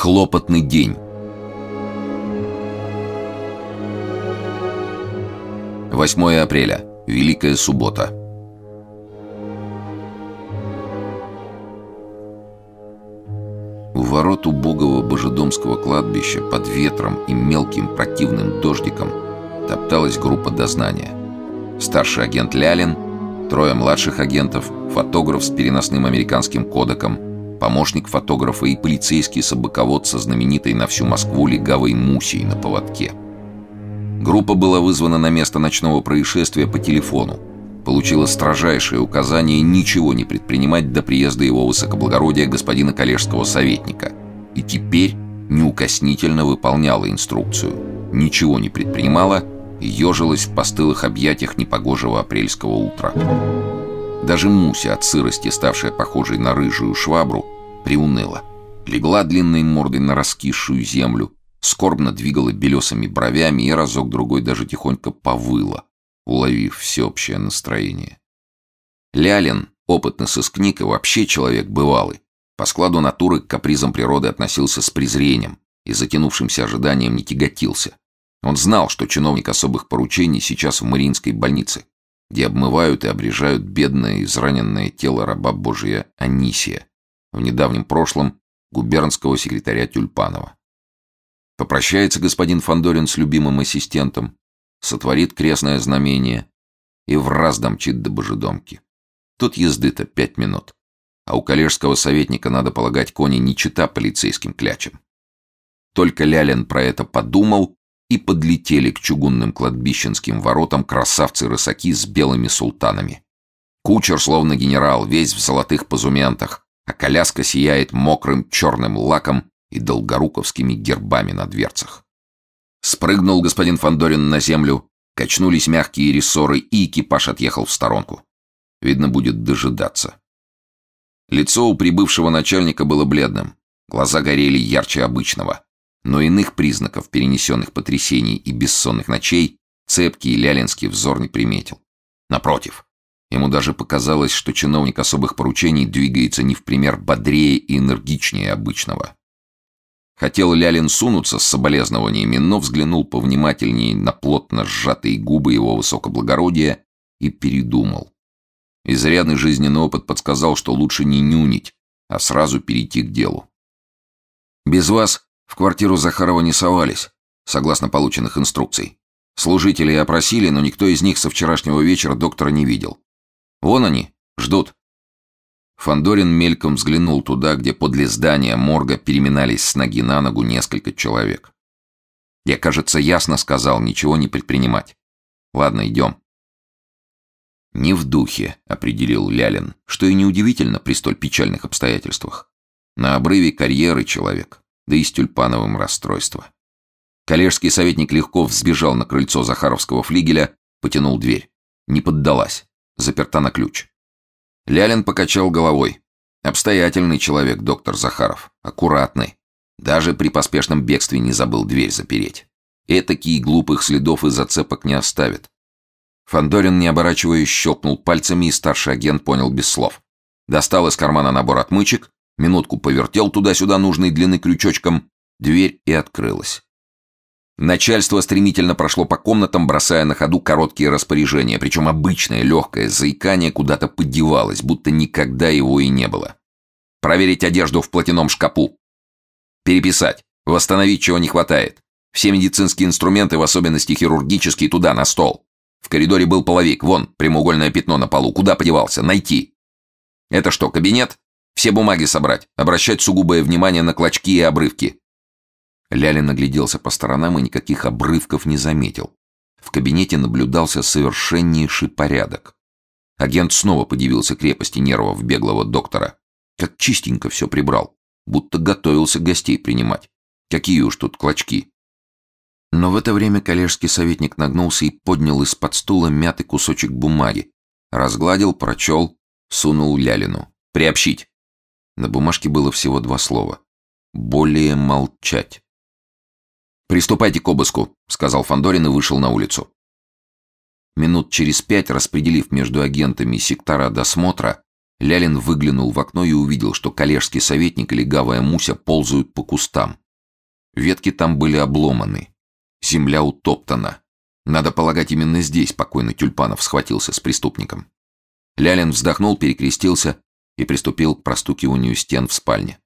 Хлопотный день. Восьмое апреля. Великая суббота. У ворот убогого божедомского кладбища под ветром и мелким противным дождиком топталась группа дознания. Старший агент Лялин, трое младших агентов, фотограф с переносным американским кодеком, помощник фотографа и полицейский собаковод со знаменитой на всю Москву легавой Мусей на поводке. Группа была вызвана на место ночного происшествия по телефону. Получила строжайшее указание ничего не предпринимать до приезда его высокоблагородия господина коллежского советника. И теперь неукоснительно выполняла инструкцию. Ничего не предпринимала ежилась в постылых объятиях непогожего апрельского утра. Даже Муся, от сырости ставшая похожей на рыжую швабру, приуныла. Легла длинной мордой на раскисшую землю, скорбно двигала белесыми бровями и разок-другой даже тихонько повыла, уловив всеобщее настроение. Лялин, опытный сыскник и вообще человек бывалый, по складу натуры к капризам природы относился с презрением и затянувшимся ожиданием не тяготился. Он знал, что чиновник особых поручений сейчас в Мариинской больнице, где обмывают и обрежают бедное израненное тело раба Божия Анисия, в недавнем прошлом губернского секретаря Тюльпанова. Попрощается господин Фандорин с любимым ассистентом, сотворит крестное знамение и в раз домчит до божедомки. Тут езды-то пять минут. А у коллежского советника, надо полагать, кони не чита полицейским клячем. Только Лялин про это подумал, и подлетели к чугунным кладбищенским воротам красавцы-рысаки с белыми султанами. Кучер, словно генерал, весь в золотых позументах, а коляска сияет мокрым черным лаком и долгоруковскими гербами на дверцах. Спрыгнул господин Фандорин на землю, качнулись мягкие рессоры, и экипаж отъехал в сторонку. Видно, будет дожидаться. Лицо у прибывшего начальника было бледным, глаза горели ярче обычного но иных признаков перенесенных потрясений и бессонных ночей цепкий лялинский взор не приметил. Напротив, ему даже показалось, что чиновник особых поручений двигается не в пример бодрее и энергичнее обычного. Хотел Лялин сунуться с соболезнованиями, но взглянул повнимательнее на плотно сжатые губы его высокоблагородия и передумал. Изрядный жизненный опыт подсказал, что лучше не нюнить, а сразу перейти к делу. «Без вас в квартиру Захарова не совались, согласно полученных инструкций. Служителей опросили, но никто из них со вчерашнего вечера доктора не видел. Вон они, ждут. Фандорин мельком взглянул туда, где подле здания морга переминались с ноги на ногу несколько человек. Я, кажется, ясно сказал ничего не предпринимать. Ладно, идем. Не в духе, определил Лялин, что и неудивительно при столь печальных обстоятельствах. На обрыве карьеры человек да и с тюльпановым расстройство. Коллежский советник легко взбежал на крыльцо Захаровского флигеля, потянул дверь. Не поддалась. Заперта на ключ. Лялин покачал головой. Обстоятельный человек, доктор Захаров. Аккуратный. Даже при поспешном бегстве не забыл дверь запереть. Этакий глупых следов и зацепок не оставит. Фандорин, не оборачиваясь, щелкнул пальцами, и старший агент понял без слов. Достал из кармана набор отмычек, минутку повертел туда-сюда нужной длины крючочком, дверь и открылась. Начальство стремительно прошло по комнатам, бросая на ходу короткие распоряжения, причем обычное легкое заикание куда-то поддевалось, будто никогда его и не было. Проверить одежду в платяном шкапу. Переписать. Восстановить, чего не хватает. Все медицинские инструменты, в особенности хирургические, туда, на стол. В коридоре был половик, вон, прямоугольное пятно на полу. Куда подевался? Найти. Это что, кабинет? Все бумаги собрать, обращать сугубое внимание на клочки и обрывки. Лялин нагляделся по сторонам и никаких обрывков не заметил. В кабинете наблюдался совершеннейший порядок. Агент снова подивился крепости нервов беглого доктора. Как чистенько все прибрал, будто готовился гостей принимать. Какие уж тут клочки. Но в это время коллежский советник нагнулся и поднял из-под стула мятый кусочек бумаги. Разгладил, прочел, сунул Лялину. «Приобщить!» На бумажке было всего два слова. «Более молчать». «Приступайте к обыску», — сказал Фандорин и вышел на улицу. Минут через пять, распределив между агентами сектора досмотра, Лялин выглянул в окно и увидел, что коллежский советник и легавая Муся ползают по кустам. Ветки там были обломаны. Земля утоптана. Надо полагать, именно здесь покойный Тюльпанов схватился с преступником. Лялин вздохнул, перекрестился и приступил к простукиванию стен в спальне.